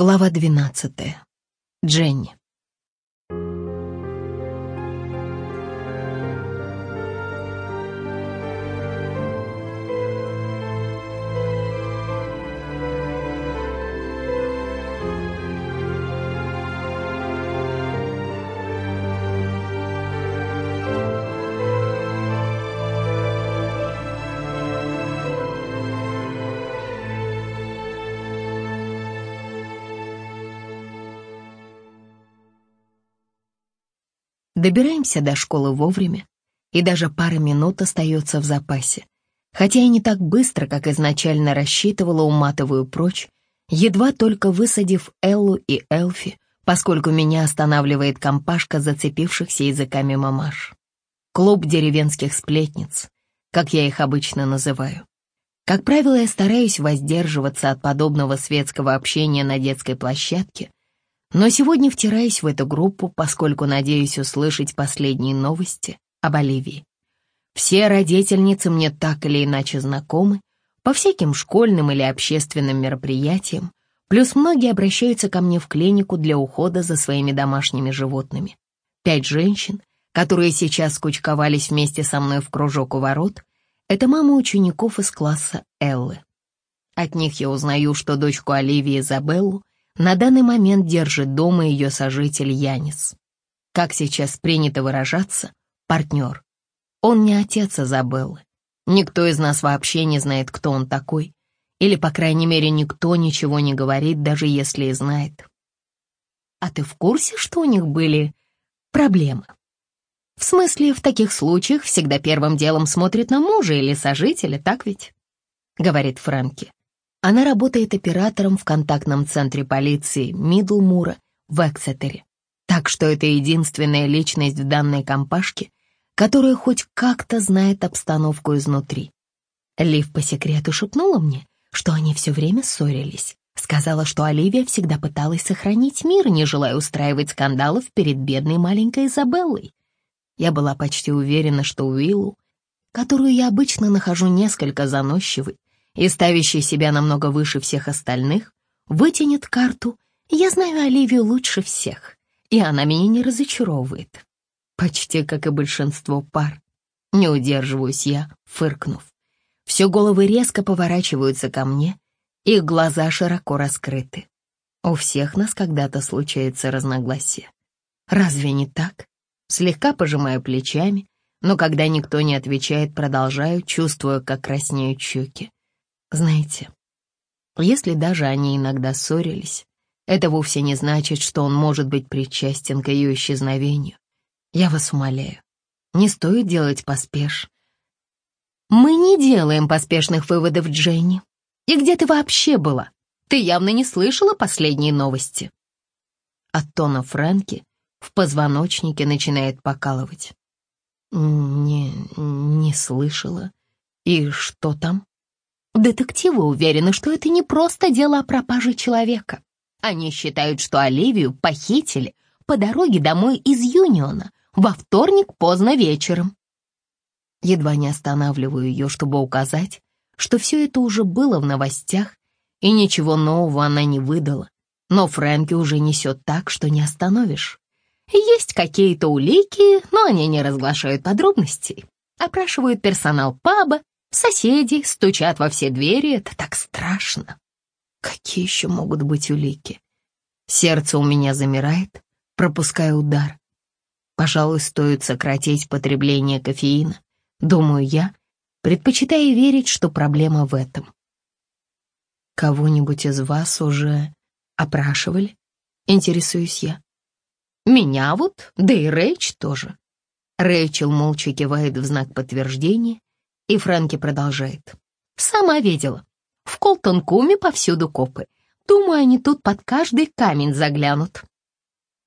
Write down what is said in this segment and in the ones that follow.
Глава двенадцатая. Дженни. Добираемся до школы вовремя, и даже пара минут остается в запасе. Хотя и не так быстро, как изначально рассчитывала, уматываю прочь, едва только высадив Эллу и Элфи, поскольку меня останавливает компашка зацепившихся языками мамаш. Клуб деревенских сплетниц, как я их обычно называю. Как правило, я стараюсь воздерживаться от подобного светского общения на детской площадке, но сегодня втираюсь в эту группу, поскольку надеюсь услышать последние новости об Оливии. Все родительницы мне так или иначе знакомы, по всяким школьным или общественным мероприятиям, плюс многие обращаются ко мне в клинику для ухода за своими домашними животными. Пять женщин, которые сейчас скучковались вместе со мной в кружок у ворот, это мамы учеников из класса Эллы. От них я узнаю, что дочку Оливии Изабеллу на данный момент держит дома ее сожитель Янис. Как сейчас принято выражаться, партнер. Он не отец Изабеллы. Никто из нас вообще не знает, кто он такой. Или, по крайней мере, никто ничего не говорит, даже если и знает. А ты в курсе, что у них были проблемы? В смысле, в таких случаях всегда первым делом смотрит на мужа или сожителя, так ведь? Говорит Фрэнки. Она работает оператором в контактном центре полиции Мидлмура в Эксетере. Так что это единственная личность в данной компашке, которая хоть как-то знает обстановку изнутри. Лив по секрету шепнула мне, что они все время ссорились. Сказала, что Оливия всегда пыталась сохранить мир, не желая устраивать скандалов перед бедной маленькой Изабеллой. Я была почти уверена, что Уиллу, которую я обычно нахожу несколько заносчивой, и ставящий себя намного выше всех остальных, вытянет карту «Я знаю Оливию лучше всех, и она меня не разочаровывает». Почти как и большинство пар. Не удерживаюсь я, фыркнув. Все головы резко поворачиваются ко мне, их глаза широко раскрыты. У всех нас когда-то случается разногласие. Разве не так? Слегка пожимаю плечами, но когда никто не отвечает, продолжаю, чувствуя, как краснеют щеки. Знаете, если даже они иногда ссорились, это вовсе не значит, что он может быть причастен к ее исчезновению. Я вас умоляю, не стоит делать поспеш. Мы не делаем поспешных выводов, Дженни. И где ты вообще была? Ты явно не слышала последние новости. От тона Фрэнки в позвоночнике начинает покалывать. Не, не слышала. И что там? Детективы уверены, что это не просто дело о пропаже человека. Они считают, что Оливию похитили по дороге домой из Юниона во вторник поздно вечером. Едва не останавливаю ее, чтобы указать, что все это уже было в новостях, и ничего нового она не выдала. Но Фрэнки уже несет так, что не остановишь. Есть какие-то улики, но они не разглашают подробностей. Опрашивают персонал паба, Соседи стучат во все двери, это так страшно. Какие еще могут быть улики? Сердце у меня замирает, пропуская удар. Пожалуй, стоит сократить потребление кофеина, думаю я, предпочитая верить, что проблема в этом. Кого-нибудь из вас уже опрашивали? Интересуюсь я. Меня вот, да и Рэйч тоже. Рэйчел молча кивает в знак подтверждения, и Фрэнки продолжает. «Сама видела. В Колтон-Куме повсюду копы. Думаю, они тут под каждый камень заглянут».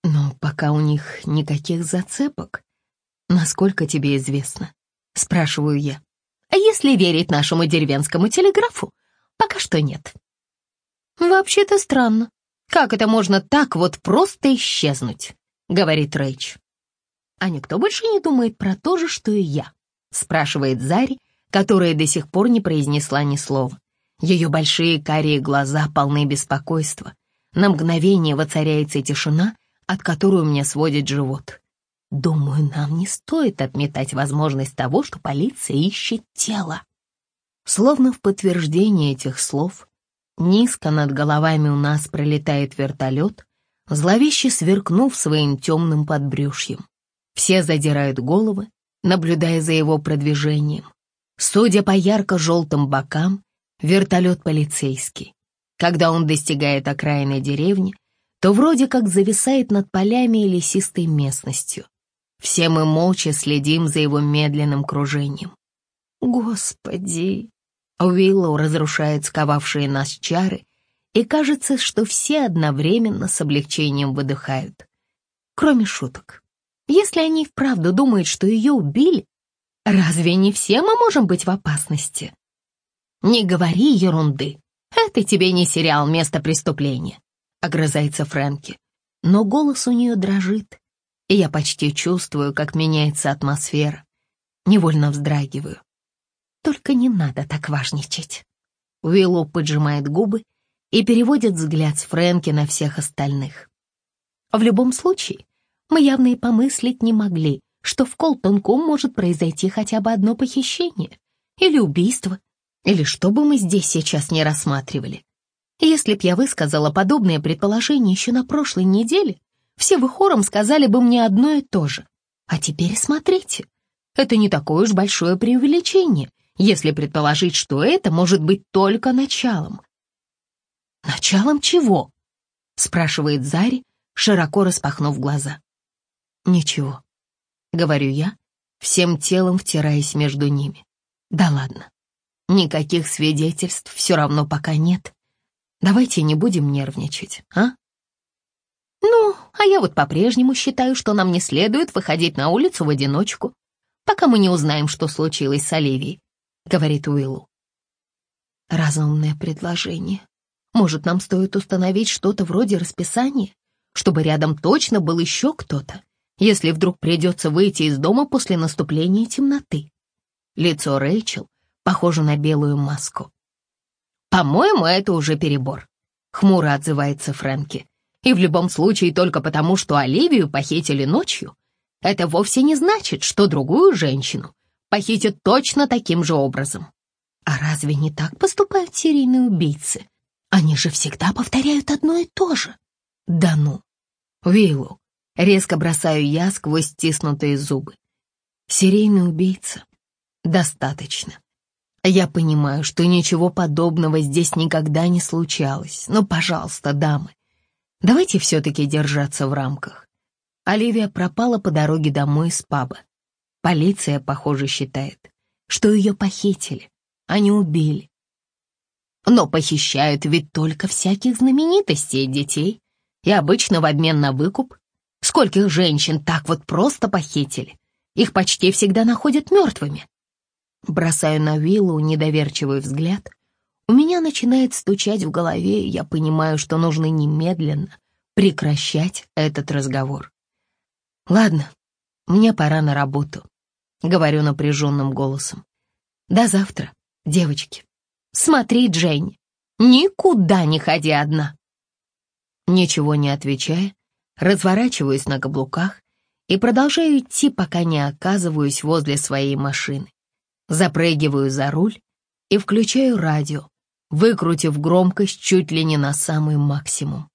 «Но пока у них никаких зацепок. Насколько тебе известно?» — спрашиваю я. «А если верить нашему деревенскому телеграфу, пока что нет». «Вообще-то странно. Как это можно так вот просто исчезнуть?» — говорит Рэйч. «А никто больше не думает про то же, что и я?» — спрашивает Зари, которая до сих пор не произнесла ни слова. Ее большие карие глаза полны беспокойства, На мгновение воцаряется тишина, от которой у меня сводит живот. Думаю, нам не стоит отметать возможность того, что полиция ищет тело. Словно в подтверждение этих слов, низко над головами у нас пролетает вертолет, зловеще сверкнув своим темным подбрюшьем. Все задирают головы, наблюдая за его продвижением. Судя по ярко-желтым бокам, вертолет полицейский. Когда он достигает окраины деревни, то вроде как зависает над полями и лесистой местностью. Все мы молча следим за его медленным кружением. Господи! Уиллоу разрушает сковавшие нас чары, и кажется, что все одновременно с облегчением выдыхают. Кроме шуток. Если они вправду думают, что ее убили, разве не все мы можем быть в опасности? Не говори ерунды. Это тебе не сериал «Место преступления», — огрызается Фрэнки. Но голос у нее дрожит, и я почти чувствую, как меняется атмосфера. Невольно вздрагиваю. Только не надо так важничать. Уиллоу поджимает губы и переводит взгляд с Фрэнки на всех остальных. В любом случае, мы явно и помыслить не могли, что в Колтонком может произойти хотя бы одно похищение или убийство, или что бы мы здесь сейчас не рассматривали. Если б я высказала подобное предположение еще на прошлой неделе, все вы хором сказали бы мне одно и то же. А теперь смотрите, это не такое уж большое преувеличение, если предположить, что это может быть только началом. «Началом чего?» — спрашивает Зари, широко распахнув глаза. «Ничего», — говорю я, всем телом втираясь между ними. «Да ладно, никаких свидетельств все равно пока нет. Давайте не будем нервничать, а?» «Ну, а я вот по-прежнему считаю, что нам не следует выходить на улицу в одиночку, пока мы не узнаем, что случилось с Оливией», — говорит Уиллу. «Разумное предложение. Может, нам стоит установить что-то вроде расписания, чтобы рядом точно был еще кто-то?» Если вдруг придется выйти из дома после наступления темноты. Лицо Рэйчел похоже на белую маску. «По-моему, это уже перебор», — хмуро отзывается Фрэнки. «И в любом случае только потому, что Оливию похитили ночью, это вовсе не значит, что другую женщину похитят точно таким же образом. А разве не так поступают серийные убийцы? Они же всегда повторяют одно и то же. Да ну. Виллу, Резко бросаю я сквозь стиснутые зубы. Серийный убийца. Достаточно. Я понимаю, что ничего подобного здесь никогда не случалось, но, пожалуйста, дамы, давайте все-таки держаться в рамках. Оливия пропала по дороге домой из паба. Полиция, похоже, считает, что ее похитили, а не убили. Но похищают ведь только всяких знаменитостей и детей, и обычно в обмен на выкуп Скольких женщин так вот просто похитили? Их почти всегда находят мертвыми. Бросаю на виллу недоверчивый взгляд. У меня начинает стучать в голове, и я понимаю, что нужно немедленно прекращать этот разговор. Ладно, мне пора на работу, говорю напряженным голосом. До завтра, девочки. Смотри, Джейн, никуда не ходи одна. Ничего не отвечая, разворачиваюсь на каблуках и продолжаю идти, пока не оказываюсь возле своей машины. Запрыгиваю за руль и включаю радио, выкрутив громкость чуть ли не на самый максимум.